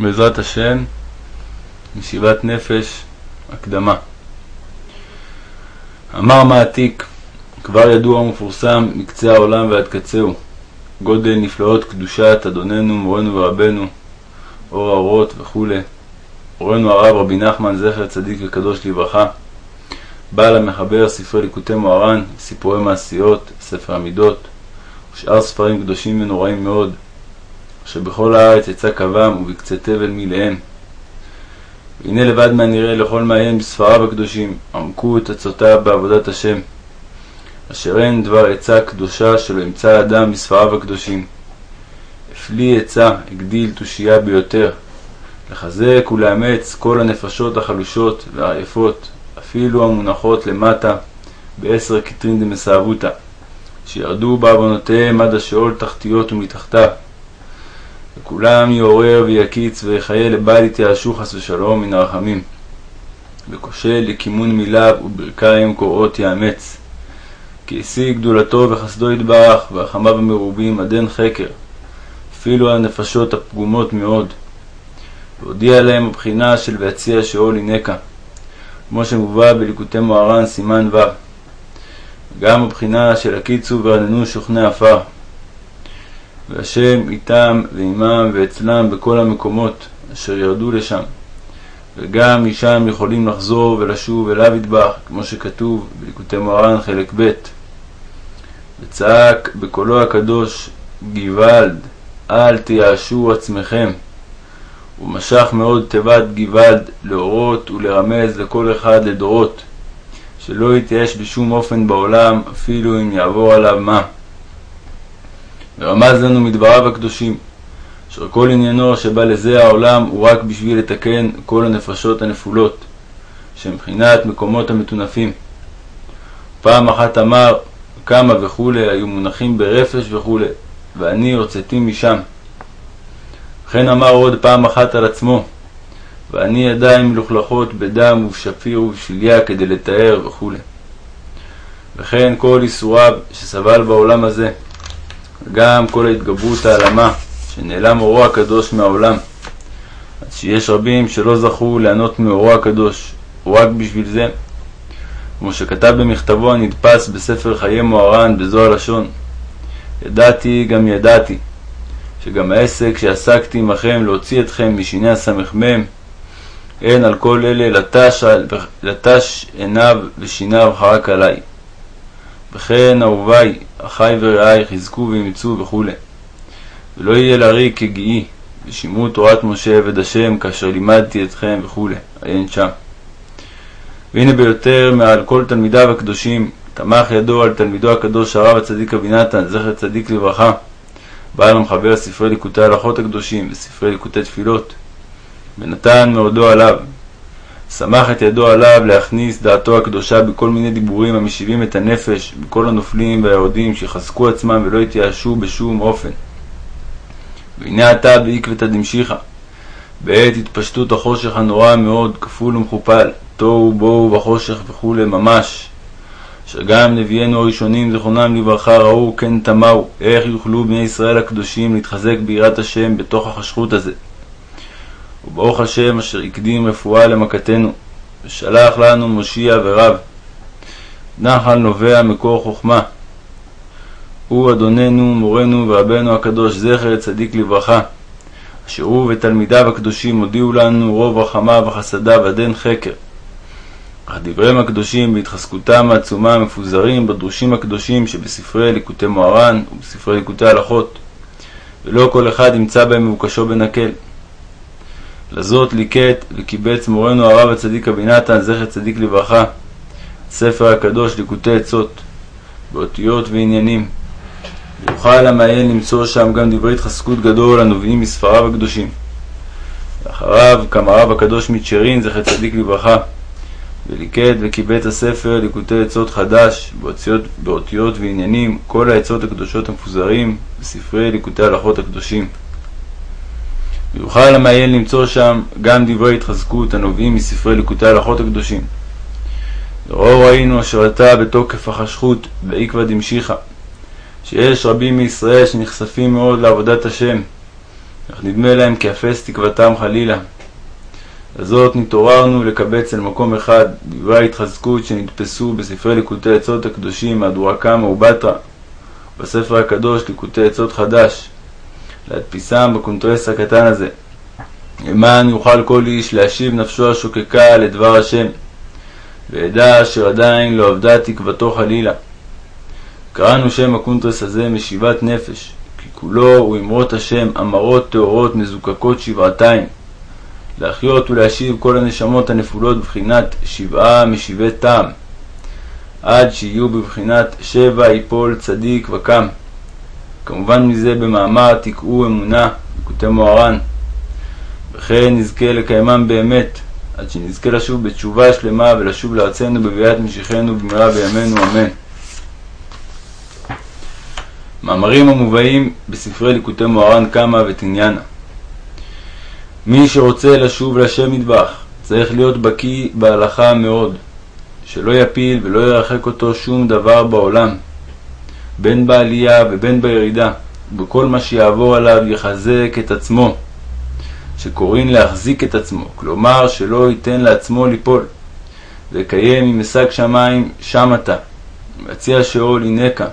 בעזרת השם, ישיבת נפש, הקדמה. אמר מעתיק, כבר ידוע ומפורסם מקצה העולם ועד קצהו, גודל נפלאות קדושת אדוננו, מורנו ורבנו, אור האורות וכו', מורנו הרב רבי נחמן, זכר צדיק וקדוש לברכה, בעל המחבר ספרי ליקוטי מוהר"ן, סיפורי מעשיות, ספר המידות, ושאר ספרים קדושים ונוראים מאוד, שבכל הארץ יצא קבם ובקצה תבל מילאם. והנה לבד מהנראה לכל מעיין בספריו הקדושים, עמקו את עצותיו בעבודת השם. אשר אין דבר עצה קדושה שלא ימצא אדם בספריו הקדושים. הפליא עצה, הגדיל תושייה ביותר, לחזק ולאמץ כל הנפשות החלושות והעייפות, אפילו המונחות למטה בעשר קטרין דמסאבותא, שירדו בעוונותיהם עד השאול תחתיות ומתחתיו. וכולם יעורר ויקיץ ויחיה לבל יתייאשו חס ושלום מן הרחמים. וכושל לכימון מיליו וברכיים קוראות יאמץ. כי השיג גדולתו וחסדו יתברך, ורחמיו המרובים עד אין חקר, אפילו על הנפשות הפגומות מאוד. והודיע להם הבחינה של ויציע שאול הינקה, כמו שמובא בליקוטי מוהר"ן סימן ו'. גם הבחינה של הקיצו ורננו שוכני עפר. והשם איתם ועמם ואצלם בכל המקומות אשר ירדו לשם. וגם משם יכולים לחזור ולשוב אליו ידבח, כמו שכתוב בליקוטי מוהר"ן חלק ב'. וצעק בקולו הקדוש גוואלד, אל תייאשו עצמכם. ומשך מאוד תיבת גוואלד להורות ולרמז לכל אחד לדורות, שלא יתייאש בשום אופן בעולם, אפילו אם יעבור עליו מה. ורמז לנו מדבריו הקדושים, אשר כל עניינו שבא לזה העולם הוא רק בשביל לתקן כל הנפשות הנפולות, שמבחינת מקומות המטונפים. פעם אחת אמר כמה וכולי היו מונחים ברפש וכולי, ואני הוצאתי משם. וכן אמר עוד פעם אחת על עצמו, ואני ידיים מלוכלכות בדם ובשפיר ובשליה כדי לתאר וכולי. וכן כל ייסוריו שסבל בעולם הזה, וגם כל ההתגברות העלמה, שנעלם אורו הקדוש מהעולם, אז שיש רבים שלא זכו ליהנות מאורו הקדוש, רק בשביל זה. כמו שכתב במכתבו הנדפס בספר חיי מוהר"ן בזוהר לשון, ידעתי גם ידעתי, שגם העסק שעסקתי עמכם להוציא אתכם משיני הסמ"ם, אין על כל אלה לטש, לטש עיניו ושיניו חרק עלי. וכן אהובי, אחי ורעי, חזקו ואימצו וכו'. ולא יהיה לריק כגיאי, ושמעו תורת משה עבד השם, כאשר לימדתי אתכם וכו'. עיין שם. והנה ביותר מעל כל תלמידיו הקדושים, תמך ידו על תלמידו הקדוש הרב הצדיק אבינתן, זכר צדיק לברכה, בעל המחבר ספרי ליקוטי הלכות הקדושים וספרי ליקוטי תפילות, ונתן מאודו עליו. שמח את ידו עליו להכניס דעתו הקדושה בכל מיני דיבורים המשיבים את הנפש בכל הנופלים והיורדים שיחזקו עצמם ולא יתייאשו בשום אופן. והנה עתה בעקבתא דמשיחא, בעת התפשטות החושך הנורא מאוד, כפול ומכופל, תוהו בוהו בחושך וכולי ממש, שגם נביאינו הראשונים זכרונם לברכה ראו כן תמהו, איך יוכלו בני ישראל הקדושים להתחזק ביראת השם בתוך החשכות הזה. וברוך השם אשר הקדים רפואה למכתנו, ושלח לנו מושיע ורב. נחל נובע מקור חוכמה. הוא אדוננו, מורנו ורבנו הקדוש זכר צדיק לברכה, אשר הוא ותלמידיו הקדושים הודיעו לנו רוב רחמיו וחסדיו עד אין חקר. אך דבריהם הקדושים בהתחזקותם העצומה מפוזרים בדרושים הקדושים שבספרי ליקוטי מוהר"ן ובספרי ליקוטי הלכות, ולא כל אחד ימצא בהם מבוקשו בנקל. לזאת ליקט וקיבץ מורנו הרב הצדיק אבינתן, זכר צדיק לברכה, ספר הקדוש ליקוטי עצות, באותיות ועניינים. יוכל המעיין למצוא שם גם דברי התחזקות גדול הנובעים מספריו הקדושים. ואחריו קם הרב הקדוש מצ'רין, זכר צדיק לברכה, וליקט וקיבץ הספר ליקוטי עצות חדש, באותיות, באותיות ועניינים, כל העצות הקדושות המפוזרים בספרי ליקוטי הלכות הקדושים. ויוכל המעיין למצוא שם גם דברי התחזקות הנובעים מספרי ליקוטי הלכות הקדושים. וראו ראינו אשר עתה בתוקף החשכות בעקבא דמשיחא, שיש רבים מישראל שנחשפים מאוד לעבודת השם, אך נדמה להם כי אפס תקוותם חלילה. לזאת נתעוררנו לקבץ אל מקום אחד, דברי ההתחזקות שנתפסו בספרי ליקוטי עצות הקדושים מהדורה קמא ובתרא, בספר הקדוש ליקוטי עצות חדש, להדפיסם בקונטרס הקטן הזה. למען יוכל כל איש להשיב נפשו השוקקה לדבר השם, ואדע אשר עדיין לא אבדה תקוותו חלילה. קראנו שם הקונטרס הזה משיבת נפש, כי כולו הוא אמרות השם אמרות טהורות מזוקקות שבעתיים. להחיות ולהשיב כל הנשמות הנפולות בבחינת שבעה משיבי טעם, עד שיהיו בבחינת שבע יפול צדיק וקם. כמובן מזה במאמר תקעו אמונה, לקוטי מוהר"ן. וכן נזכה לקיימם באמת, עד שנזכה לשוב בתשובה שלמה ולשוב לארצנו בביאת משיחנו במהרה בימינו אמן. מאמרים המובאים בספרי ליקוטי מוהר"ן קמא ותניאנה מי שרוצה לשוב לשם מטבח צריך להיות בקיא בהלכה מאוד, שלא יפיל ולא ירחק אותו שום דבר בעולם, בין בעלייה ובין בירידה, ובכל מה שיעבור עליו יחזק את עצמו, שקוראים להחזיק את עצמו, כלומר שלא ייתן לעצמו ליפול, ויקיים עם משג שמיים שם אתה, ויציע שאול הינקה,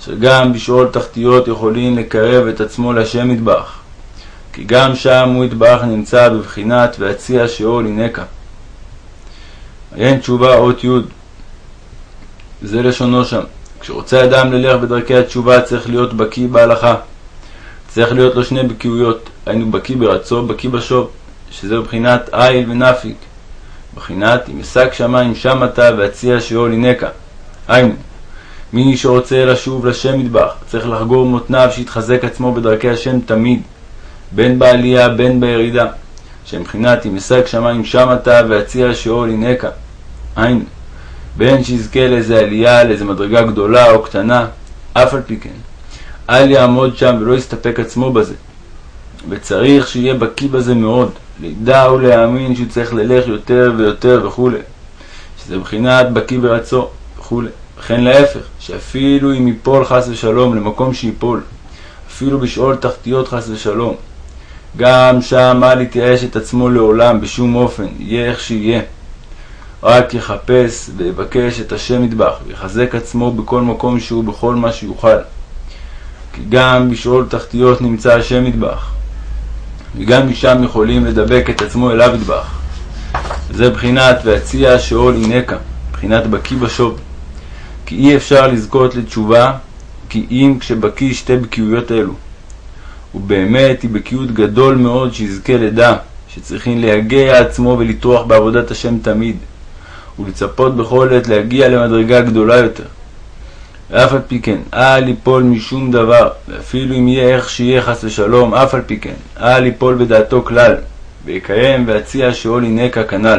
שגם בשאול תחתיות יכולים לקרב את עצמו לשם מטבח. כי גם שם הוא יתברך נמצא בבחינת והציע שאול הינקה. עיין תשובה אות י' זה לשונו שם. כשרוצה אדם ללך בדרכי התשובה צריך להיות בקיא בהלכה. צריך להיות לו שני בקיאויות, היינו בקיא ברצו, בקיא בשוב, שזה בבחינת איל ונפיק. בחינת אם אשק שמיים שם אתה והציע שאול הינקה. היינו, מי שרוצה לשוב לשם מטבח, צריך לחגור מותניו שיתחזק עצמו בדרכי השם תמיד. בין בעלייה בין בירידה, שמבחינת אם אשג שמיים שם אתה והציע שאול הינקה. היינו, בין שיזכה לאיזה עלייה, לאיזה מדרגה גדולה או קטנה, אף על פי כן, אל יעמוד שם ולא יסתפק עצמו בזה. וצריך שיהיה בקיא בזה מאוד, לידע ולהאמין שהוא צריך ללך יותר ויותר וכולי, שזה מבחינת בקיא ברצו וכולי. וכן להפך, שאפילו אם ייפול חס ושלום למקום שיפול, אפילו בשאול תחתיות חס ושלום, גם שם אל יתייאש את עצמו לעולם בשום אופן, יהיה איך שיהיה. רק יחפש ויבקש את השם מטבח, ויחזק עצמו בכל מקום שהוא בכל מה שיוכל. כי גם בשאול תחתיות נמצא השם מטבח, וגם משם יכולים לדבק את עצמו אליו מטבח. זה בחינת והציע שאול הינקה, בחינת בקיא בשוב. כי אי אפשר לזכות לתשובה, כי אם כשבקיא שתי בקיאויות אלו. ובאמת היא בקיאות גדול מאוד שיזכה לדע שצריכים להגיע עצמו ולטרוח בעבודת השם תמיד, ולצפות בכל עת להגיע למדרגה גדולה יותר. ואף על פי כן, אל ליפול משום דבר, ואפילו אם יהיה איך שיהיה חס ושלום, אף על פי כן, אל ליפול בדעתו כלל, ויקיים ויציע שאול הינקה כנ"ל.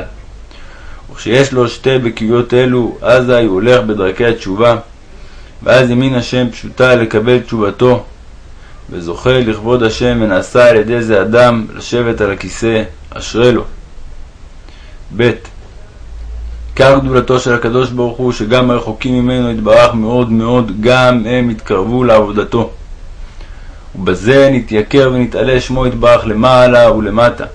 וכשיש לו שתי בקיאות אלו, אזי הוא הולך בדרכי התשובה, ואז ימין השם פשוטה לקבל תשובתו, וזוכה לכבוד השם ונעשה על ידי זה אדם לשבת על הכיסא, אשרי לו. ב. עיקר גדולתו של הקדוש ברוך הוא שגם הרחוקים ממנו יתברך מאוד מאוד גם הם יתקרבו לעבודתו. ובזה נתייקר ונתעלה שמו יתברך למעלה ולמטה.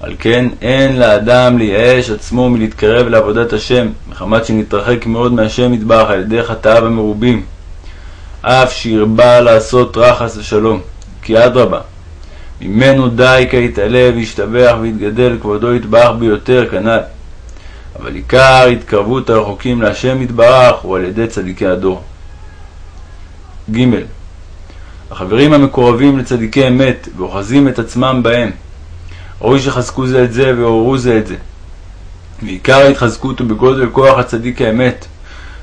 על כן אין לאדם לייאש עצמו מלהתקרב לעבודת השם, מחמת שנתרחק מאוד מהשם יתברך על ידי חטאיו המרובים. אף שהרבה לעשות רחס ושלום, כי אדרבה, ממנו די כי יתעלה וישתבח ויתגדל כבודו יתברך ביותר כנ"ל. אבל עיקר התקרבות הרחוקים להשם יתברך הוא על ידי צדיקי הדור. ג. החברים המקורבים לצדיקי אמת ואוחזים את עצמם בהם, ראוי שחזקו זה את זה ועוררו זה את זה. ועיקר ההתחזקות הוא בגודל כוח הצדיק האמת,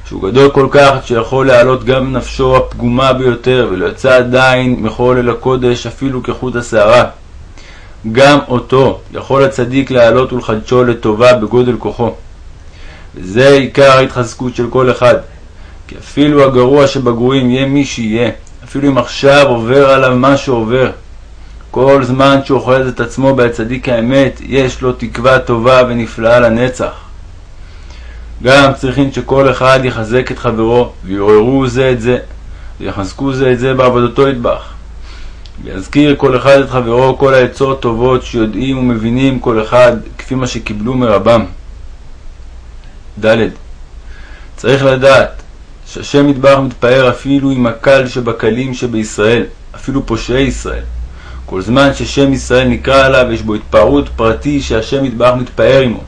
שהוא גדול כל כך שיכול להעלות גם נפשו הפגומה ביותר ולא יצא עדיין מכל אל הקודש אפילו כחוט השערה. גם אותו יכול הצדיק להעלות ולחדשו לטובה בגודל כוחו. וזה עיקר ההתחזקות של כל אחד. כי אפילו הגרוע שבגרועים יהיה מי שיהיה, אפילו אם עכשיו עובר עליו מה שעובר, כל זמן שהוא אוחז את עצמו בהצדיק האמת, יש לו תקווה טובה ונפלאה לנצח. גם צריכים שכל אחד יחזק את חברו, ויעוררו זה את זה, ויחזקו זה את זה בעבודתו ידבח. ויזכיר כל אחד את חברו כל העצות טובות שיודעים ומבינים כל אחד כפי מה שקיבלו מרבם. ד. צריך לדעת שהשם יתברך מתפאר אפילו עם הקל שבקלים שבישראל, אפילו פושעי ישראל. כל זמן ששם ישראל נקרא עליו, יש בו התפארות פרטי שהשם יתברך מתפאר עמו.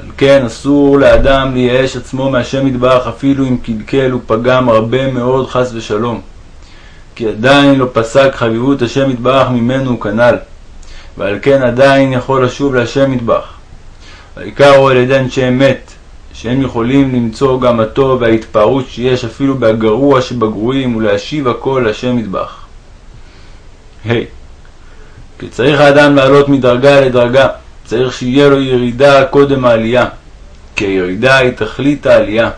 על כן אסור לאדם לייאש עצמו מהשם יתברך אפילו אם קלקל ופגם הרבה מאוד חס ושלום. כי עדיין לא פסק חביבות השם יתברך ממנו כנ"ל, ועל כן עדיין יכול לשוב להשם יתברך. העיקר הוא על ידי אנשי אמת, שהם יכולים למצוא גם הטוב וההתפארות שיש אפילו בהגרוע שבגרועים ולהשיב הכל להשם יתברך. ה. Hey. כי צריך האדם לעלות מדרגה לדרגה, צריך שיהיה לו ירידה קודם העלייה, כי הירידה היא תכלית העלייה.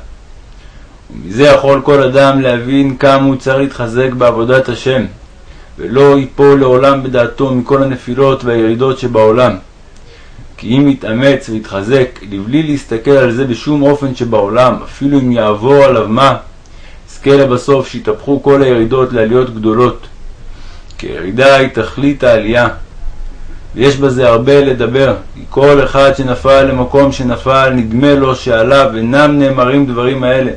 ומזה יכול כל אדם להבין כמה הוא צריך להתחזק בעבודת השם, ולא ייפול לעולם בדעתו מכל הנפילות והירידות שבעולם. כי אם יתאמץ ויתחזק, לבלי להסתכל על זה בשום אופן שבעולם, אפילו אם יעבור עליו מה, יזכה לבסוף שיתהפכו כל הירידות לעליות גדולות. כי הירידה היא תכלית העלייה. ויש בזה הרבה לדבר, כי כל אחד שנפל למקום שנפל, נדמה לו שעליו אינם נאמרים דברים האלה.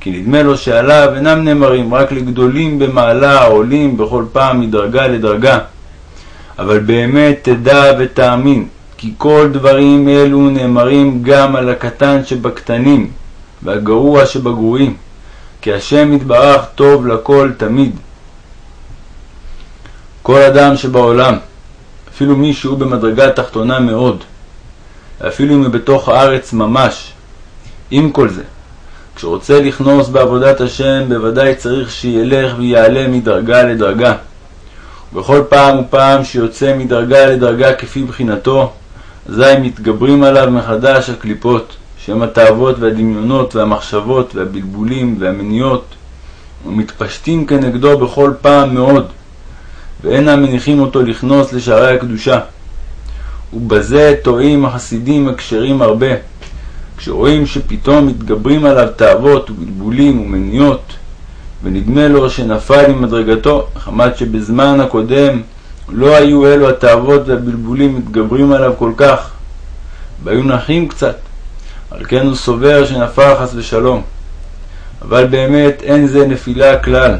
כי נדמה לו שעליו אינם נאמרים, רק לגדולים במעלה העולים בכל פעם מדרגה לדרגה. אבל באמת תדע ותאמין, כי כל דברים אלו נאמרים גם על הקטן שבקטנים, והגרוע שבגרועים, כי השם יתברך טוב לכל תמיד. כל אדם שבעולם, אפילו מי שהוא במדרגה תחתונה מאוד, ואפילו אם הוא בתוך הארץ ממש, עם כל זה, כשרוצה לכנוס בעבודת השם, בוודאי צריך שילך ויעלה מדרגה לדרגה. ובכל פעם ופעם שיוצא מדרגה לדרגה כפי בחינתו, אזי מתגברים עליו מחדש הקליפות, שהם התאוות והדמיונות והמחשבות והבלבולים והמניות, ומתפשטים כנגדו בכל פעם מאוד, ואינם מניחים אותו לכנוס לשערי הקדושה. ובזה טועים החסידים הכשרים הרבה, כשרואים שפתאום מתגברים עליו תאוות ובלבולים ומניות, ונדמה לו שנפל ממדרגתו, חמת שבזמן הקודם לא היו אלו התאוות והבלבולים מתגברים עליו כל כך, והיו נחים קצת, על כן הוא סובר שנפל חס ושלום. אבל באמת אין זה נפילה כלל,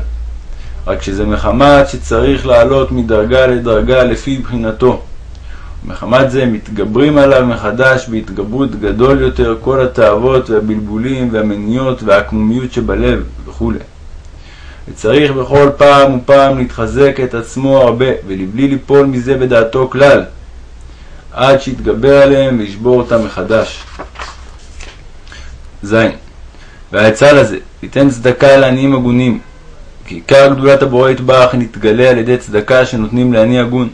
רק שזה מחמת שצריך לעלות מדרגה לדרגה לפי בחינתו. ומחמת זה מתגברים עליו מחדש בהתגברות גדול יותר כל התאוות והבלבולים והמניות והעקמומיות שבלב וכו'. וצריך בכל פעם ופעם להתחזק את עצמו הרבה, ולבלי ליפול מזה בדעתו כלל, עד שיתגבר עליהם וישבור אותם מחדש. ז. והעצה לזה, ליתן צדקה לעניים הגונים, כי עיקר גדולת הבורא יתברך נתגלה על ידי צדקה שנותנים לעני הגון,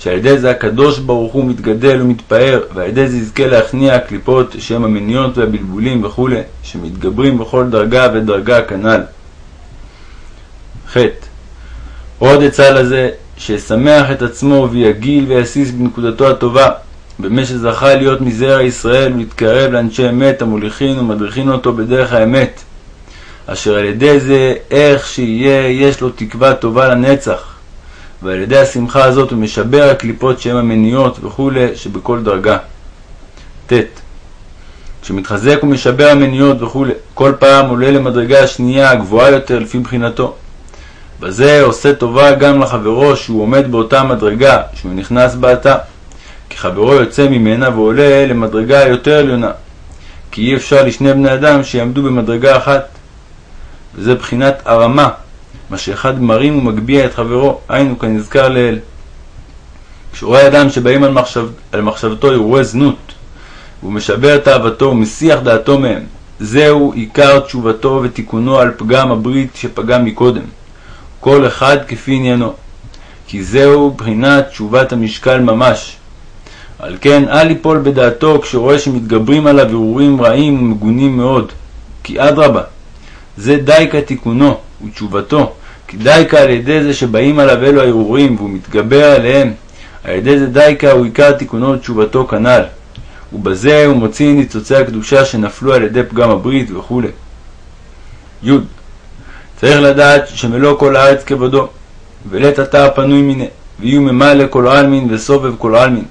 שעל ידי זה הקדוש ברוך הוא מתגדל ומתפאר, ועל ידי זה יזכה להכניע הקליפות שהם המניות והבלבולים וכו', שמתגברים בכל דרגה ודרגה כנ"ל. ח. עוד עצה לזה, שישמח את עצמו ויגיל ויסיס בנקודתו הטובה, במה שזכה להיות מזרע ישראל ולהתקרב לאנשי אמת המוליכין ומדריכין אותו בדרך האמת, אשר על ידי זה, איך שיהיה, יש לו תקווה טובה לנצח, ועל ידי השמחה הזאת הוא משבר הקליפות שהן המניות וכולי שבכל דרגה. ט. כשמתחזק ומשבר המניות וכולי, כל פעם עולה למדרגה השנייה הגבוהה יותר לפי בחינתו. בזה עושה טובה גם לחברו שהוא עומד באותה מדרגה שהוא נכנס בעתה, כי חברו יוצא ממנה ועולה למדרגה יותר עליונה, כי אי אפשר לשני בני אדם שיעמדו במדרגה אחת. וזה בחינת הרמה, מה שאחד מרים ומגביה את חברו, היינו כנזכר לעיל. כשרואה אדם שבאים על, מחשב, על מחשבתו אירועי זנות, והוא משבר תאוותו ומסיח דעתו מהם, זהו עיקר תשובתו ותיקונו על פגם הברית שפגם מקודם. כל אחד כפי עניינו, כי זהו בחינת תשובת המשקל ממש. על כן אל ליפול בדעתו כשרואה שמתגברים עליו הרהורים רעים ומגונים מאוד, כי אדרבה, זה דייקה תיקונו ותשובתו, דייקה על ידי זה שבאים עליו אלו הערעורים והוא מתגבר עליהם, על ידי זה דייקה הוא עיקר תיקונו ותשובתו כנ"ל, ובזה הוא מוציא ניצוצי הקדושה שנפלו על ידי פגם הברית וכו'. י. צריך לדעת שמלוא כל הארץ כבודו, ולית אתה הפנוי מיניה, ויהיו ממלא כל עלמין וסובב כל עלמין.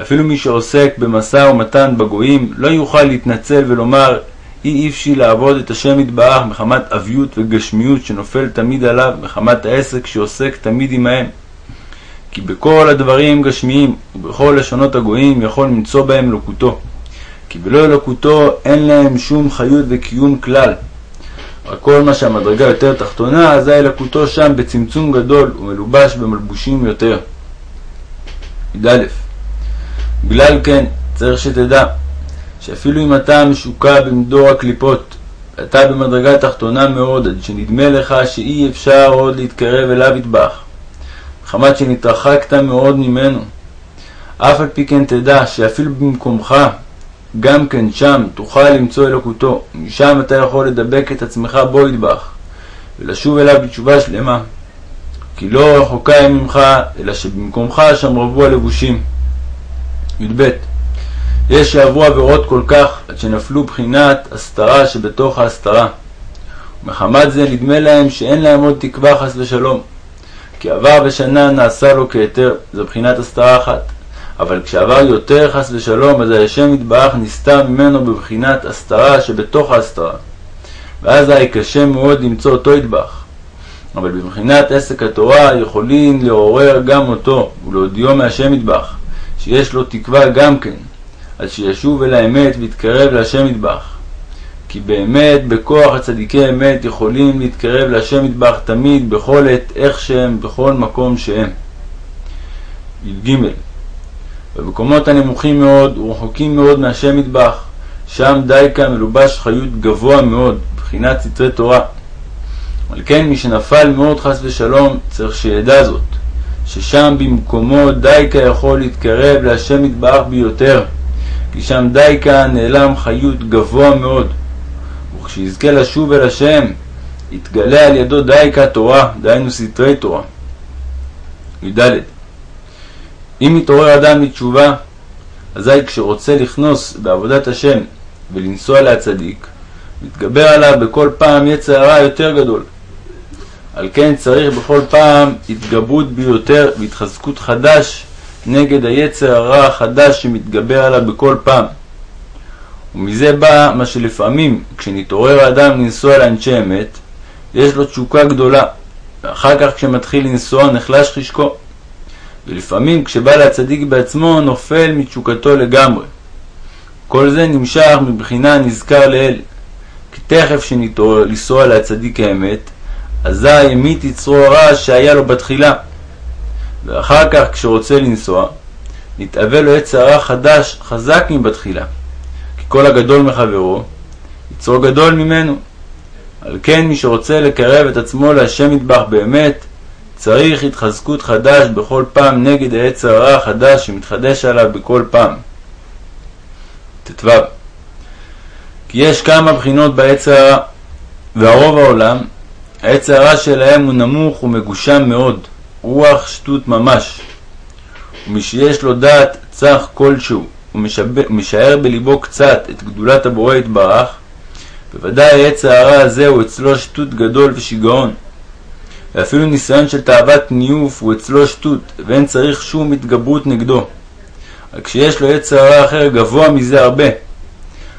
אפילו מי שעוסק במשא ומתן בגויים לא יוכל להתנצל ולומר אי אפשי לעבוד את השם יתברך מחמת אביות וגשמיות שנופל תמיד עליו מחמת העסק שעוסק תמיד עמהם. כי בכל הדברים גשמיים ובכל לשונות הגויים יכול למצוא בהם אלוקותו. כי בלא אלוקותו אין להם שום חיות וקיום כלל. רק כל מה שהמדרגה יותר תחתונה, אזי אלוקותו שם בצמצום גדול ומלובש במלבושים יותר. י"א בגלל כן צריך שתדע שאפילו אם אתה משוקע במדור הקליפות, אתה במדרגה תחתונה מאוד, עד שנדמה לך שאי אפשר עוד להתקרב אליו יטבח, מחמת שנתרחקת מאוד ממנו. אף על פי כן תדע שאפילו במקומך, גם כן שם תוכל למצוא אלוקותו, משם אתה יכול לדבק את עצמך בו יטבח, ולשוב אליו בתשובה שלמה. כי לא רחוקה היא ממך, אלא שבמקומך שם רבו הלבושים. י"ב יש שעברו עבירות כל כך, עד שנפלו בחינת הסתרה שבתוך ההסתרה. ומחמת זה נדמה להם שאין להם עוד תקווה חס ושלום. כי עבר בשנה נעשה לו כהיתר, זו בחינת הסתרה אחת. אבל כשעבר יותר חס ושלום, אז השם יתברך נסתר ממנו בבחינת הסתרה שבתוך ההסתרה. ואז היה קשה מאוד למצוא אותו יתברך. אבל בבחינת עסק התורה יכולים לעורר גם אותו ולהודיעו מהשם יתברך, שיש לו תקווה גם כן, עד שישוב אל האמת ויתקרב להשם יתברך. כי באמת בכוח הצדיקי אמת יכולים להתקרב להשם יתברך תמיד, בכל עת, איך שהם, בכל מקום שהם. י"ג במקומות הנמוכים מאוד ורחוקים מאוד מהשם יתברך, שם דייקה מלובש חיות גבוה מאוד, בחינת סתרי תורה. על כן מי שנפל מאוד חס ושלום צריך שידע זאת, ששם במקומו דייקה יכול להתקרב להשם יתברך ביותר, כי שם דייקה נעלם חיות גבוה מאוד. וכשיזכה לשוב אל השם, יתגלה על ידו דייקה תורה, דהיינו סתרי תורה. י"ד אם מתעורר אדם לתשובה, אזי כשרוצה לכנוס בעבודת השם ולנסוע להצדיק, מתגבר עליו בכל פעם יצר הרע יותר גדול. על כן צריך בכל פעם התגברות ביותר והתחזקות חדש נגד היצר הרע החדש שמתגבר עליו בכל פעם. ומזה בא מה שלפעמים כשנתעורר האדם לנסוע לאנשי אמת, יש לו תשוקה גדולה, ואחר כך כשמתחיל לנסוע נחלש חשקו. ולפעמים כשבא להצדיק בעצמו נופל מתשוקתו לגמרי. כל זה נמשך מבחינה נזכר לאל, כי תכף שנתעורר לנסוע להצדיק האמת, אזי המית יצרו הרע שהיה לו בתחילה. ואחר כך כשרוצה לנסוע, נתאווה לו עץ הרע חדש חזק מבתחילה. כי כל הגדול מחברו, יצרו גדול ממנו. על כן מי שרוצה לקרב את עצמו להשם יטבח באמת, צריך התחזקות חדש בכל פעם נגד העץ הרע החדש שמתחדש עליו בכל פעם. ט"ו כי יש כמה בחינות בעץ הרע, והרוב העולם, העץ הרע שלהם הוא נמוך ומגושם מאוד, רוח שטות ממש. ומי שיש לו דעת צח כלשהו, ומשער בליבו קצת את גדולת הבורא יתברך, בוודאי העץ הרע הזה הוא אצלו שטות גדול ושיגעון. ואפילו ניסיון של תאוות ניוף הוא אצלו שטות, ואין צריך שום התגברות נגדו. רק כשיש לו עץ הרע אחר גבוה מזה הרבה.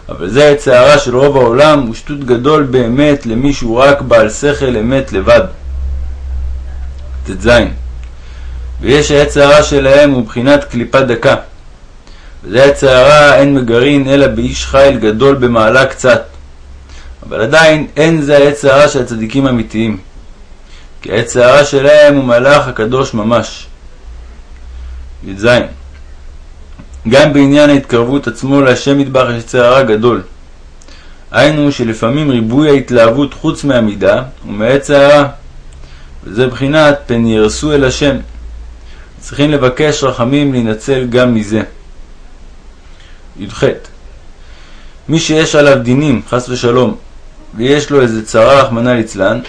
אבל זה עץ הרע של רוב העולם, הוא שטות גדול באמת למי שהוא רק בעל שכל אמת לבד. ט"ז ויש העץ הרע שלהם הוא בחינת קליפה דקה. וזה עץ הרע אין מגרעין אלא באיש חיל גדול במעלה קצת. אבל עדיין אין זה העץ הרע של הצדיקים האמיתיים. כי עץ הרע שלהם הוא מלאך הקדוש ממש. י"ז גם בעניין ההתקרבות עצמו להשם מטבח יש הרע גדול. היינו שלפעמים ריבוי ההתלהבות חוץ מהמידה הוא מעץ הרע. וזה בחינת פן ירסו אל השם. צריכים לבקש רחמים להינצל גם מזה. י"ח מי שיש עליו דינים, חס ושלום, ויש לו איזה צרה, רחמנא ליצלן,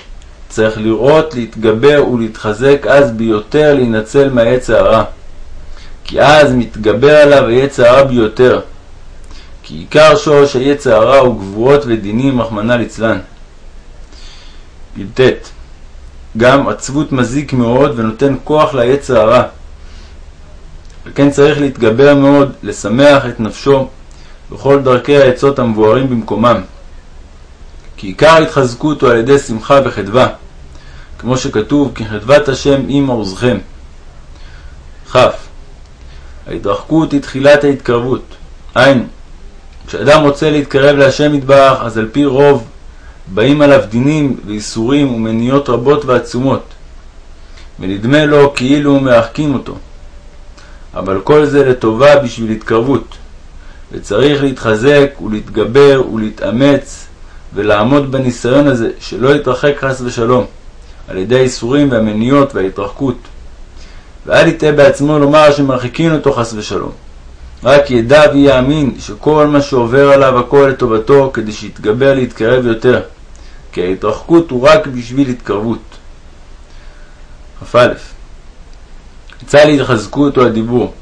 צריך לראות, להתגבר ולהתחזק אז ביותר להינצל מהעץ הרע. כי אז מתגבר עליו היצע הרע ביותר. כי עיקר שורש היצע הרע הוא גבורות ודינים, רחמנא ליצלן. י"ט גם עצבות מזיק מאוד ונותן כוח ליצר הרע. וכן צריך להתגבר מאוד, לשמח את נפשו בכל דרכי העצות המבוארים במקומם. כי עיקר ההתחזקות הוא על ידי שמחה וחדווה, כמו שכתוב, כי חדוות השם עם עוזכם. כ. ההתרחקות היא תחילת ההתקרבות. היינו, כשאדם רוצה להתקרב להשם יתברך, אז על פי רוב באים עליו דינים ואיסורים ומניעות רבות ועצומות, ונדמה לו כאילו מרחקים אותו. אבל כל זה לטובה בשביל התקרבות, וצריך להתחזק ולהתגבר ולהתאמץ ולעמוד בניסיון הזה שלא יתרחק חס ושלום, על ידי האיסורים והמניעות וההתרחקות. ואל יטעה בעצמו לומר שמרחיקים אותו חס ושלום. רק ידע ויאמין שכל מה שעובר עליו הכל לטובתו כדי שיתגבר להתקרב יותר, כי ההתרחקות הוא רק בשביל התקרבות. כ"א יצא להתחזקות או הדיבור.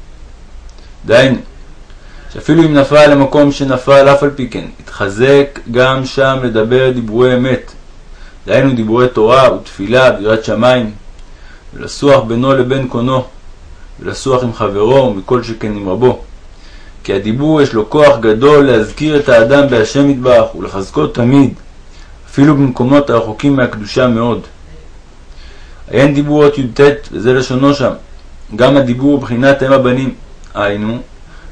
דהיינו, שאפילו אם נפל למקום שנפל אף על פי כן, יתחזק גם שם לדבר דיבורי אמת, דהיינו דיבורי תורה ותפילה ויראת שמיים, ולסוח בינו לבין קונו, ולסוח עם חברו מכל שכן עם רבו. כי הדיבור יש לו כוח גדול להזכיר את האדם בהשם יתברך ולחזקו תמיד, אפילו במקומות הרחוקים מהקדושה מאוד. עיין דיבור אות י"ט וזה לשונו שם, גם הדיבור בבחינת אם הבנים, היינו,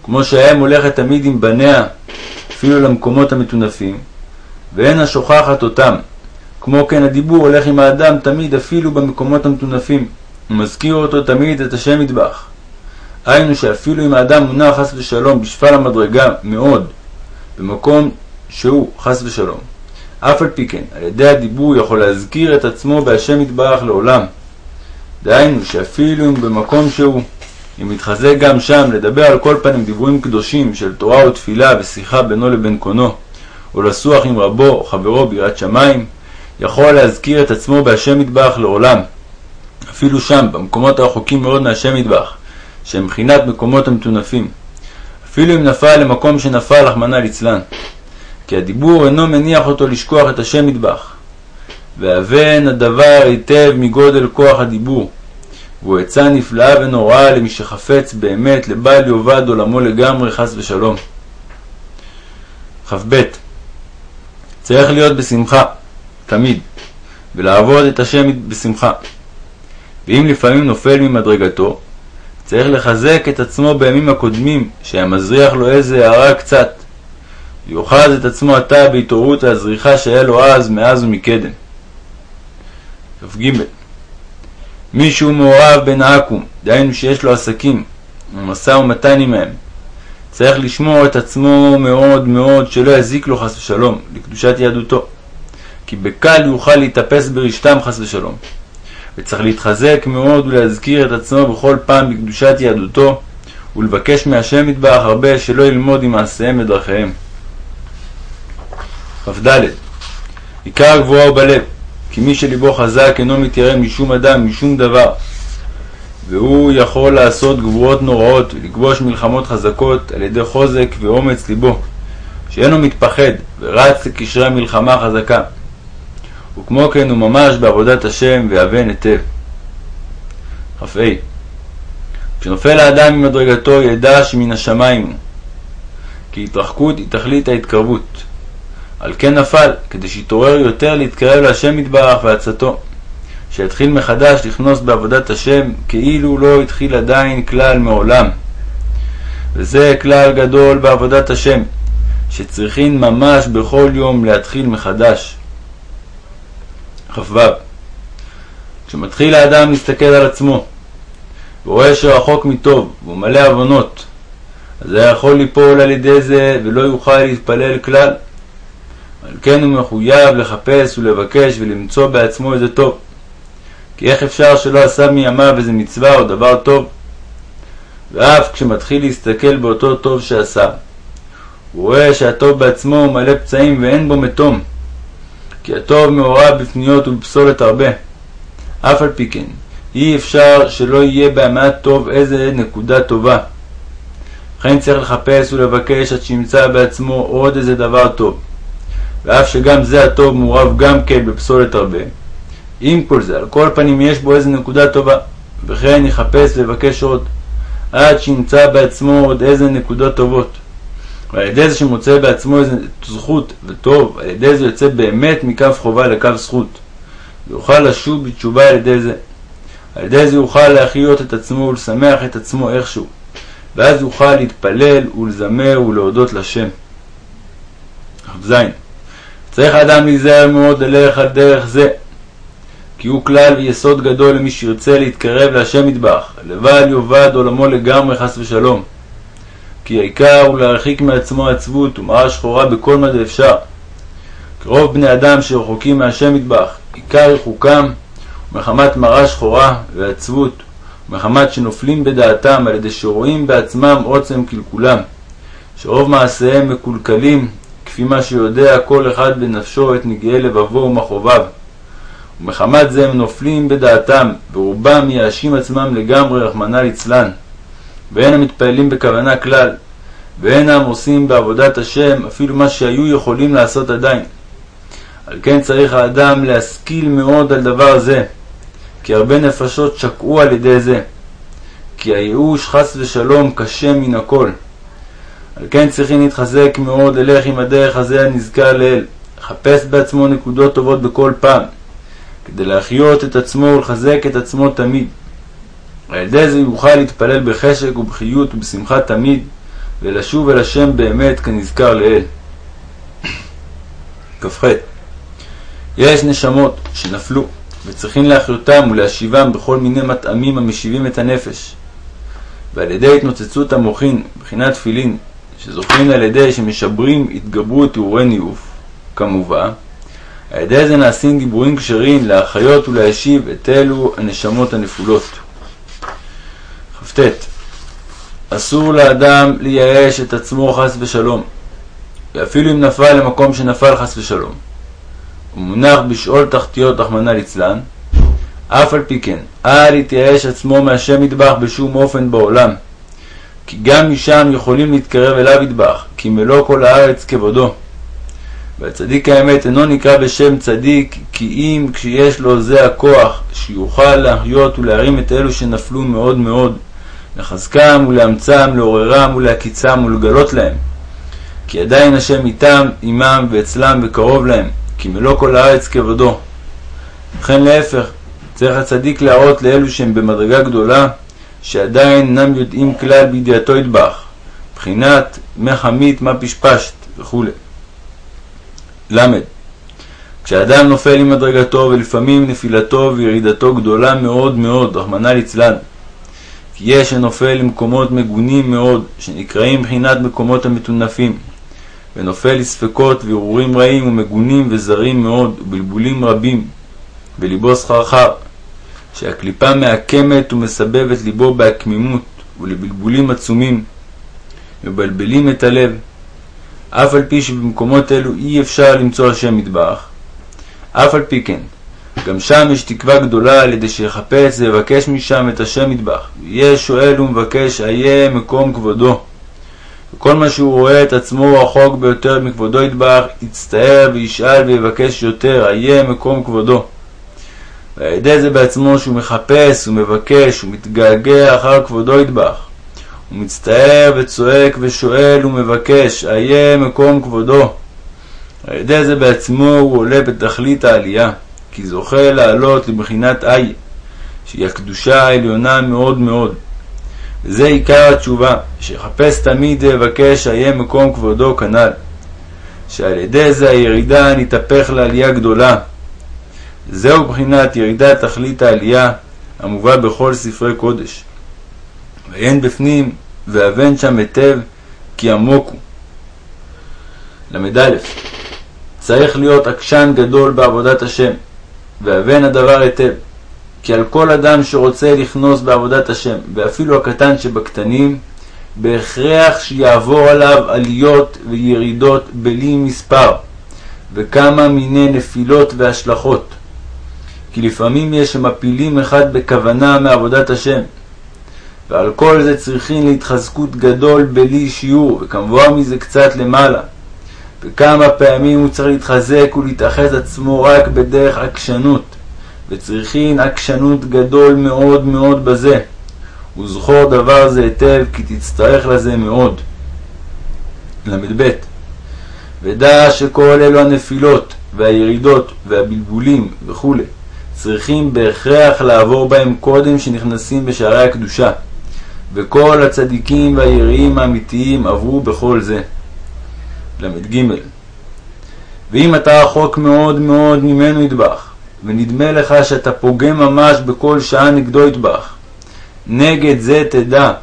כמו שהאם הולכת תמיד עם בניה, אפילו למקומות המטונפים, ואין השוכחת אותם. כמו כן הדיבור הולך עם האדם תמיד אפילו במקומות המטונפים, ומזכיר אותו תמיד את השם יטבח. היינו שאפילו אם האדם מונח חס ושלום בשפל המדרגה מאוד, במקום שהוא חס ושלום, אף על פי כן, על ידי הדיבור יכול להזכיר את עצמו בהשם יתברך לעולם. דהיינו שאפילו אם במקום שהוא, אם יתחזק גם שם לדבר על כל פנים דיבורים קדושים של תורה ותפילה ושיחה בינו לבין קונו, או לסוח עם רבו או חברו ביראת שמיים, יכול להזכיר את עצמו בהשם יתברך לעולם. אפילו שם, במקומות הרחוקים מאוד מהשם יתברך, שהם מבחינת מקומות המטונפים. אפילו אם נפל למקום שנפל, רחמנא ליצלן. כי הדיבור אינו מניח אותו לשכוח את השם יתברך. והבן הדבר היטב מגודל כוח הדיבור. והוא עצה נפלאה ונוראה למי שחפץ באמת לבל יאבד עולמו לגמרי חס ושלום. כ"ב צריך להיות בשמחה, תמיד, ולעבוד את השם בשמחה. ואם לפעמים נופל ממדרגתו, צריך לחזק את עצמו בימים הקודמים, שהיה מזריח לו איזה הערה קצת. ויאחז את עצמו עתה בהתעוררות הזריחה שהיה לו אז, מאז ומקדם. כ"ג מי שהוא מעורב בין עכו"ם, דהיינו שיש לו עסקים, ומשא ומתן עמהם, צריך לשמור את עצמו מאוד מאוד שלא יזיק לו חס ושלום לקדושת יהדותו, כי בקל יוכל להתאפס ברשתם חס ושלום. וצריך להתחזק מאוד ולהזכיר את עצמו בכל פעם בקדושת יהדותו, ולבקש מהשם יתברך הרבה שלא ילמוד עם מעשיהם ודרכיהם. כ"ד עיקר הגבורה הוא בלב, כי מי שליבו חזק אינו מתיירא משום אדם, משום דבר. והוא יכול לעשות גבורות נוראות ולכבוש מלחמות חזקות על ידי חוזק ואומץ ליבו, שאינו מתפחד ורץ לקשרי מלחמה חזקה. וכמו כן הוא ממש בעבודת השם ויאבן היטב. כ"ה כשנופל האדם ממדרגתו ידע שמן השמיים הוא, כי התרחקות היא תכלית ההתקרבות. על כן נפל, כדי שיתעורר יותר להתקרב להשם יתברך ועצתו, שיתחיל מחדש לכנוס בעבודת השם כאילו לא התחיל עדיין כלל מעולם. וזה כלל גדול בעבודת השם, שצריכים ממש בכל יום להתחיל מחדש. כ"ו כשמתחיל האדם להסתכל על עצמו, ורואה שרחוק מטוב, והוא מלא עוונות, אז היה יכול ליפול על ידי זה ולא יוכל להתפלל כלל. על כן הוא מחויב לחפש ולבקש ולמצוא בעצמו איזה טוב. כי איך אפשר שלא עשה מימיו איזה מצווה או דבר טוב? ואף כשמתחיל להסתכל באותו טוב שעשה, הוא רואה שהטוב בעצמו הוא מלא פצעים ואין בו מתום, כי הטוב מעורב בפניות ובפסולת הרבה. אף על פי כן, אי אפשר שלא יהיה בהמעט טוב איזה נקודה טובה. לכן צריך לחפש ולבקש עד שימצא בעצמו עוד איזה דבר טוב. ואף שגם זה הטוב מעורב גם כן בפסולת הרבה, עם כל זה, על כל פנים יש בו איזה נקודה טובה, וכן יחפש ויבקש עוד, עד שימצא בעצמו עוד איזה נקודות טובות. ועל ידי זה שמוצא בעצמו איזה זכות וטוב, על ידי זה יוצא באמת מקו חובה לקו זכות, ויוכל לשוב בתשובה על ידי זה. על ידי זה יוכל להחיות את עצמו ולשמח את עצמו איכשהו, ואז יוכל להתפלל ולזמר ולהודות לשם. כ"ז צריך האדם להיזהר מאוד ללך על דרך זה, כי הוא כלל ויסוד גדול למי שירצה להתקרב להשם מטבח, לבל יאבד עולמו לגמרי חס ושלום. כי העיקר הוא להרחיק מעצמו עצבות ומראה שחורה בכל מה דאפשר. כי רוב בני אדם שרחוקים מהשם מטבח, עיקר ריחוקם מחמת מראה שחורה ועצבות, ומחמת שנופלים בדעתם על ידי שרואים בעצמם עוצם קלקולם, שרוב מעשיהם מקולקלים, כפי מה שיודע כל אחד בנפשו את נגעי לבבו ומכאוביו. ומחמת זה הם נופלים בדעתם, ורובם מייאשים עצמם לגמרי, רחמנא ליצלן. ואין המתפללים בכוונה כלל, ואינם עושים בעבודת השם אפילו מה שהיו יכולים לעשות עדיין. על כן צריך האדם להשכיל מאוד על דבר זה, כי הרבה נפשות שקעו על ידי זה, כי הייאוש חס ושלום קשה מן הכל. על כן צריכים להתחזק מאוד ללך עם הדרך הזה הנזכר לאל, לחפש בעצמו נקודות טובות בכל פעם, כדי להחיות את עצמו ולחזק את עצמו תמיד. על ידי זה יוכל להתפלל בחשק ובחיות ובשמחה תמיד, ולשוב אל השם באמת כנזכר לאל. כ"ח יש נשמות שנפלו, וצריכים להחיותם ולהשיבם בכל מיני מטעמים המשיבים את הנפש. ועל ידי התנוצצות המוחין, בחינת תפילין, שזוכרים על ידי שמשברים התגברות תיאורי ניאוף, כמובן, על ידי זה נעשים דיבורים כשרים להחיות ולהשיב את אלו הנשמות הנפולות. כ"ט אסור לאדם לייאש את עצמו חס ושלום, ואפילו אם נפל למקום שנפל חס ושלום, ומונח בשאול תחתיות רחמנא ליצלן, אף על פי כן, אל יתייאש עצמו מהשם מטבח בשום אופן בעולם, כי גם משם יכולים להתקרב אליו יטבח, כי מלוא כל הארץ כבודו. והצדיק האמת אינו נקרא בשם צדיק, כי אם כשיש לו זה הכוח, שיוכל להחיות ולהרים את אלו שנפלו מאוד מאוד, לחזקם ולאמצם, לעוררם ולהקיצם ולגלות להם. כי עדיין השם איתם, עמם ואצלם וקרוב להם, כי מלוא כל הארץ כבודו. וכן להפך, צריך הצדיק להראות לאלו שהם במדרגה גדולה, שעדיין אינם יודעים כלל בידיעתו ידבח, בחינת מה חמית מה פשפשת וכו'. ל. כשאדם נופל עם מדרגתו ולפעמים נפילתו וירידתו גדולה מאוד מאוד, רחמנא ליצלן, כי יש שנופל למקומות מגונים מאוד, שנקראים בחינת מקומות המטונפים, ונופל לספקות והרהורים רעים ומגונים וזרים מאוד, ובלבולים רבים, בליבו סחרחר, שהקליפה מעקמת ומסבבת ליבו בעקמימות ולבלבולים עצומים, מבלבלים את הלב, אף על פי שבמקומות אלו אי אפשר למצוא השם מטבח, אף על פי כן, גם שם יש תקווה גדולה על ידי שיחפש ויבקש משם את השם מטבח, ויהיה שואל ומבקש איה מקום כבודו. וכל מה שהוא רואה את עצמו רחוק ביותר מכבודו יטבח, יצטער וישאל ויבקש יותר, איה מקום כבודו. ועל ידי זה בעצמו שהוא מחפש ומבקש ומתגעגע אחר כבודו יטבח. הוא מצטער וצועק ושואל ומבקש, איה מקום כבודו. על ידי זה בעצמו הוא עולה בתכלית העלייה, כי זוכה לעלות לבחינת איה, שהיא הקדושה העליונה מאוד מאוד. וזה עיקר התשובה, שיחפש תמיד ויבקש איה מקום כבודו כנ"ל. שעל ידי זה הירידה נתהפך לעלייה גדולה. זהו בחינת ירידת תכלית העלייה המובא בכל ספרי קודש. ועיין בפנים והבן שם היטב כי עמוק הוא. ל"א צריך להיות עקשן גדול בעבודת השם, והבן הדבר היטב. כי על כל אדם שרוצה לכנוס בעבודת השם, ואפילו הקטן שבקטנים, בהכרח שיעבור עליו עליות וירידות בלי מספר, וכמה מיני נפילות והשלכות. כי לפעמים יש שמפילים אחד בכוונה מעבודת השם, ועל כל זה צריכים להתחזקות גדול בלי שיעור, וכמובן מזה קצת למעלה. וכמה פעמים הוא צריך להתחזק ולהתאחז עצמו רק בדרך עקשנות, וצריכין עקשנות גדול מאוד מאוד בזה. וזכור דבר זה היטב, כי תצטרך לזה מאוד. ל"ב ודע שכל אלו הנפילות והירידות והבלבולים וכו' צריכים בהכרח לעבור בהם קודם שנכנסים בשערי הקדושה, וכל הצדיקים והיראים האמיתיים עברו בכל זה. ל"ג ואם אתה רחוק מאוד מאוד ממנו ידבח, ונדמה לך שאתה פוגם ממש בכל שעה נגדו ידבח, נגד זה תדע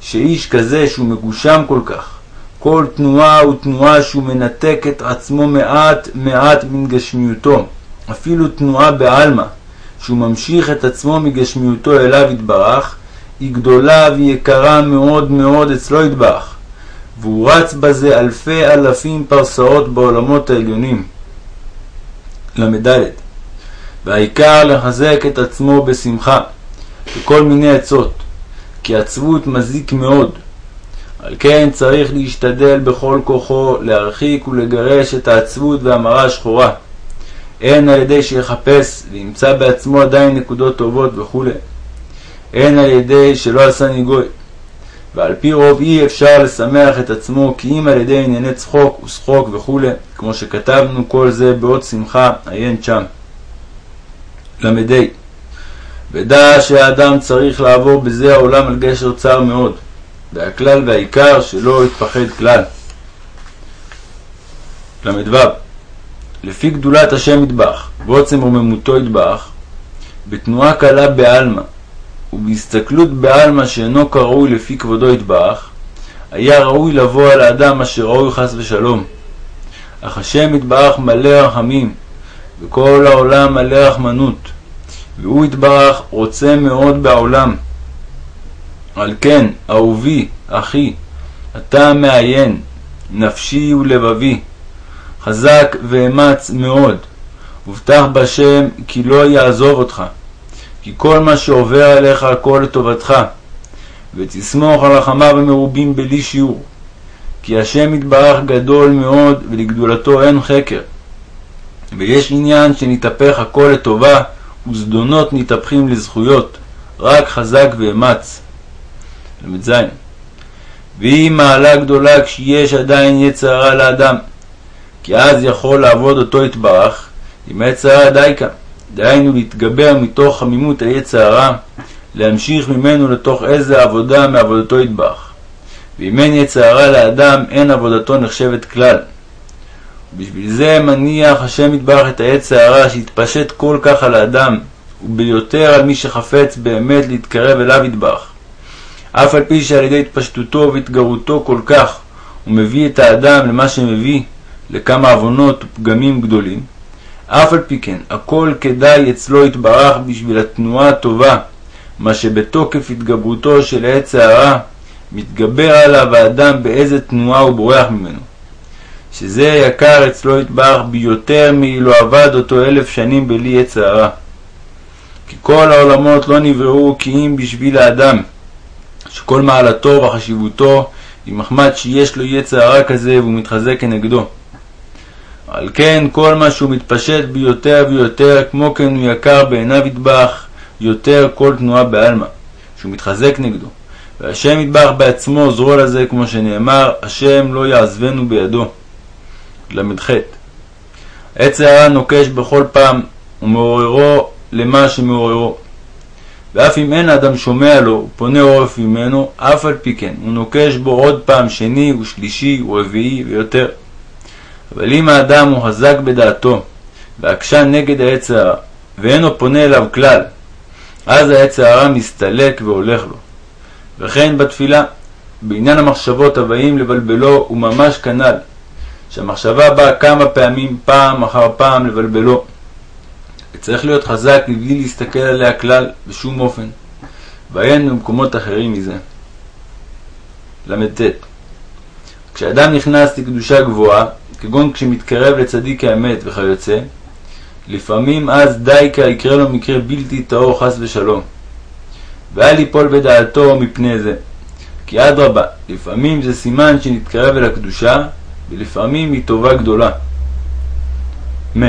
שאיש כזה שהוא מגושם כל כך, כל תנועה הוא תנועה שהוא מנתק את עצמו מעט מעט מן גשמיותו, אפילו תנועה בעלמא, שהוא ממשיך את עצמו מגשמיותו אליו יתברך, היא גדולה ויקרה מאוד מאוד אצלו יתברך, והוא רץ בזה אלפי אלפים פרסאות בעולמות העליונים. ל"ד והעיקר לחזק את עצמו בשמחה, בכל מיני עצות, כי עצבות מזיק מאוד. על כן צריך להשתדל בכל כוחו להרחיק ולגרש את העצבות והמרה השחורה, הן על ידי שיחפש וימצא בעצמו עדיין נקודות טובות וכו', הן על ידי שלא עשה ניגוי. ועל פי רוב אי אפשר לשמח את עצמו כי אם על ידי ענייני צחוק ושחוק וכו', כמו שכתבנו כל זה בעוד שמחה, עיין שם. ל"ה ודע שהאדם צריך לעבור בזה העולם על גשר צר מאוד, והכלל והעיקר שלא יתפחד כלל. ל"ו לפי גדולת השם יטבח ועוצם רוממותו יטבח, בתנועה קלה בעלמא ובהסתכלות בעלמא שאינו כראוי לפי כבודו יטבח, היה ראוי לבוא על האדם אשר ראוי חס ושלום. אך השם יתברך מלא רחמים, וכל העולם מלא רחמנות, והוא יתברך רוצה מאוד בעולם. על כן, אהובי, אחי, אתה מעיין, נפשי ולבבי, חזק ואמץ מאוד, ובטח בשם כי לא יעזוב אותך, כי כל מה שעובר עליך הכל לטובתך, ותסמוך על רחמיו המרובים בלי שיעור, כי השם יתברך גדול מאוד ולגדולתו אין חקר. ויש עניין שנתהפך הכל לטובה, וזדונות נתהפכים לזכויות, רק חזק ואמץ. ל"ז. והיא מעלה גדולה כשיש עדיין יצר הרע לאדם, כי אז יכול לעבוד אותו יתברך עם יצר הרע דייקה, דהיינו להתגבר מתוך חמימות היצר הרע, להמשיך ממנו לתוך איזה עבודה מעבודתו יתברך. ואם אין יצר הרע לאדם, אין עבודתו נחשבת כלל. ובשביל זה מניח השם יתברך את העץ הרע שהתפשט כל כך על האדם, וביותר על מי שחפץ באמת להתקרב אליו יתברך. אף על פי שעל ידי התפשטותו והתגרותו כל כך, הוא מביא את האדם למה שמביא, לכמה עוונות ופגמים גדולים, אף על פי כן, הכל כדאי אצלו יתברך בשביל התנועה הטובה, מה שבתוקף התגברותו של עץ הרע, מתגבר עליו האדם באיזה תנועה הוא בורח ממנו. שזה יקר אצלו יתברך ביותר מאילו עבד אותו אלף שנים בלי עץ הרע. כי כל העולמות לא נבראו כי אם בשביל האדם, שכל מעלתו וחשיבותו היא מחמד שיש לו יצר הרע כזה והוא מתחזק כנגדו. על כן כל מה שהוא מתפשט ביותר ויותר, כמו כן הוא יקר בעיניו יטבח יותר כל תנועה בעלמא, שהוא מתחזק נגדו. והשם יטבח בעצמו עוזרו לזה, כמו שנאמר, השם לא יעזבנו בידו. ל"ח עץ הרע נוקש בכל פעם ומעוררו למה שמעוררו. ואף אם אין האדם שומע לו ופונה עורף ממנו, אף על פי כן הוא נוקש בו עוד פעם שני ושלישי ורביעי ויותר. אבל אם האדם הוא חזק בדעתו ועקשן נגד העץ הרע ואינו פונה אליו כלל, אז העץ הרע מסתלק והולך לו. וכן בתפילה, בעניין המחשבות הבאים לבלבלו הוא ממש כנ"ל, שהמחשבה באה כמה פעמים פעם אחר פעם לבלבלו. וצריך להיות חזק מבלי להסתכל עליה כלל בשום אופן, ואין במקומות אחרים מזה. ל"ט כשאדם נכנס לקדושה גבוהה, כגון כשמתקרב לצדיק האמת וכיוצא, לפעמים אז דייקה יקרה לו מקרה בלתי טהור חס ושלום. ואל יפול בדעתו מפני זה. כי אדרבה, לפעמים זה סימן שנתקרב אל הקדושה, ולפעמים היא טובה גדולה. מ.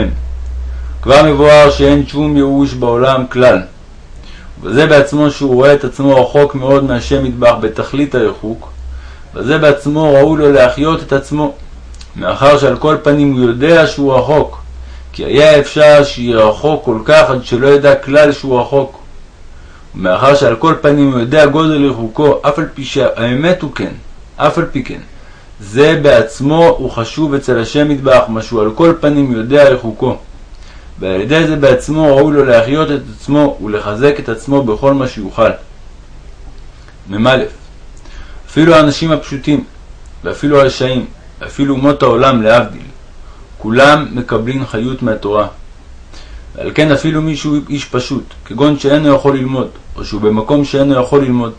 כבר מבואר שאין שום ייאוש בעולם כלל. וזה בעצמו שהוא רואה את עצמו רחוק מאוד מהשם מטבח בתכלית הריחוק, וזה בעצמו ראוי לו להחיות את עצמו, מאחר שעל כל פנים הוא יודע שהוא רחוק, כי היה אפשר שיהיה רחוק כל כך עד שלא ידע כלל שהוא רחוק. ומאחר שעל כל פנים הוא יודע גודל ריחוקו, אף על פי שהאמת הוא כן, אף על פי כן, זה בעצמו הוא חשוב אצל השם מטבח, מה שהוא על כל פנים יודע ריחוקו. ועל ידי זה בעצמו ראוי לו להחיות את עצמו ולחזק את עצמו בכל מה שיוכל. מ"א אפילו האנשים הפשוטים, ואפילו הרשעים, ואפילו אומות העולם להבדיל, כולם מקבלים חיות מהתורה. ועל כן אפילו מי שהוא איש פשוט, כגון שאינו יכול ללמוד, או שהוא במקום שאינו יכול ללמוד,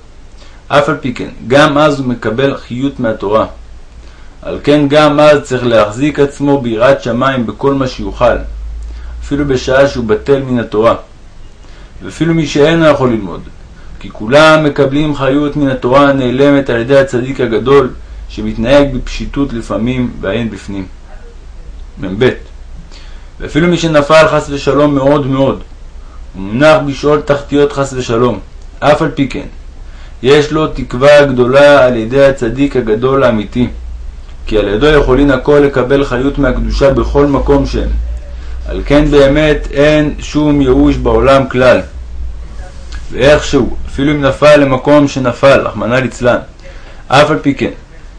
אף על פי כן, גם אז הוא מקבל חיות מהתורה. על כן גם אז צריך להחזיק עצמו ביראת שמיים בכל מה שיוכל, אפילו בשעה שהוא בטל מן התורה. ואפילו מי שאינו יכול ללמוד, כי כולם מקבלים חיות מן התורה הנעלמת על ידי הצדיק הגדול, שמתנהג בפשיטות לפעמים ואין בפנים. מ"ב ואפילו מי שנפל חס ושלום מאוד מאוד, ומונח בשאול תחתיות חס ושלום, אף על פי כן, יש לו תקווה גדולה על ידי הצדיק הגדול האמיתי, כי על ידו יכולין הכל לקבל חיות מהקדושה בכל מקום שהם. על כן באמת אין שום ייאוש בעולם כלל. ואיכשהו, אפילו אם נפל למקום שנפל, רחמנא ליצלן, אף על פי כן,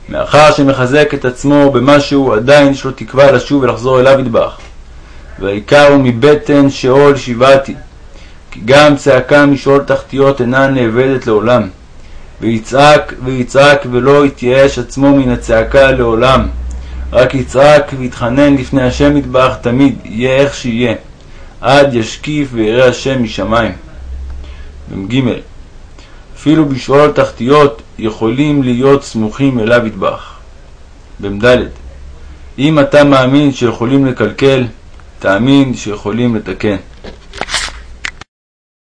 מאחר שמחזק את עצמו במשהו, עדיין יש לו תקווה לשוב ולחזור אליו ידבח. והעיקר הוא מבטן שאול שיבעתי, כי גם צעקה משאול תחתיות אינה נאבדת לעולם. ויצעק ויצעק ולא יתייאש עצמו מן הצעקה לעולם. רק יצעק ויתחנן לפני השם יתברך תמיד, יהיה איך שיהיה, עד ישקיף ויראה השם משמיים. מ"ג אפילו בשאול תחתיות יכולים להיות סמוכים אליו יטבח. במ"ד אם אתה מאמין שיכולים לקלקל, תאמין שיכולים לתקן.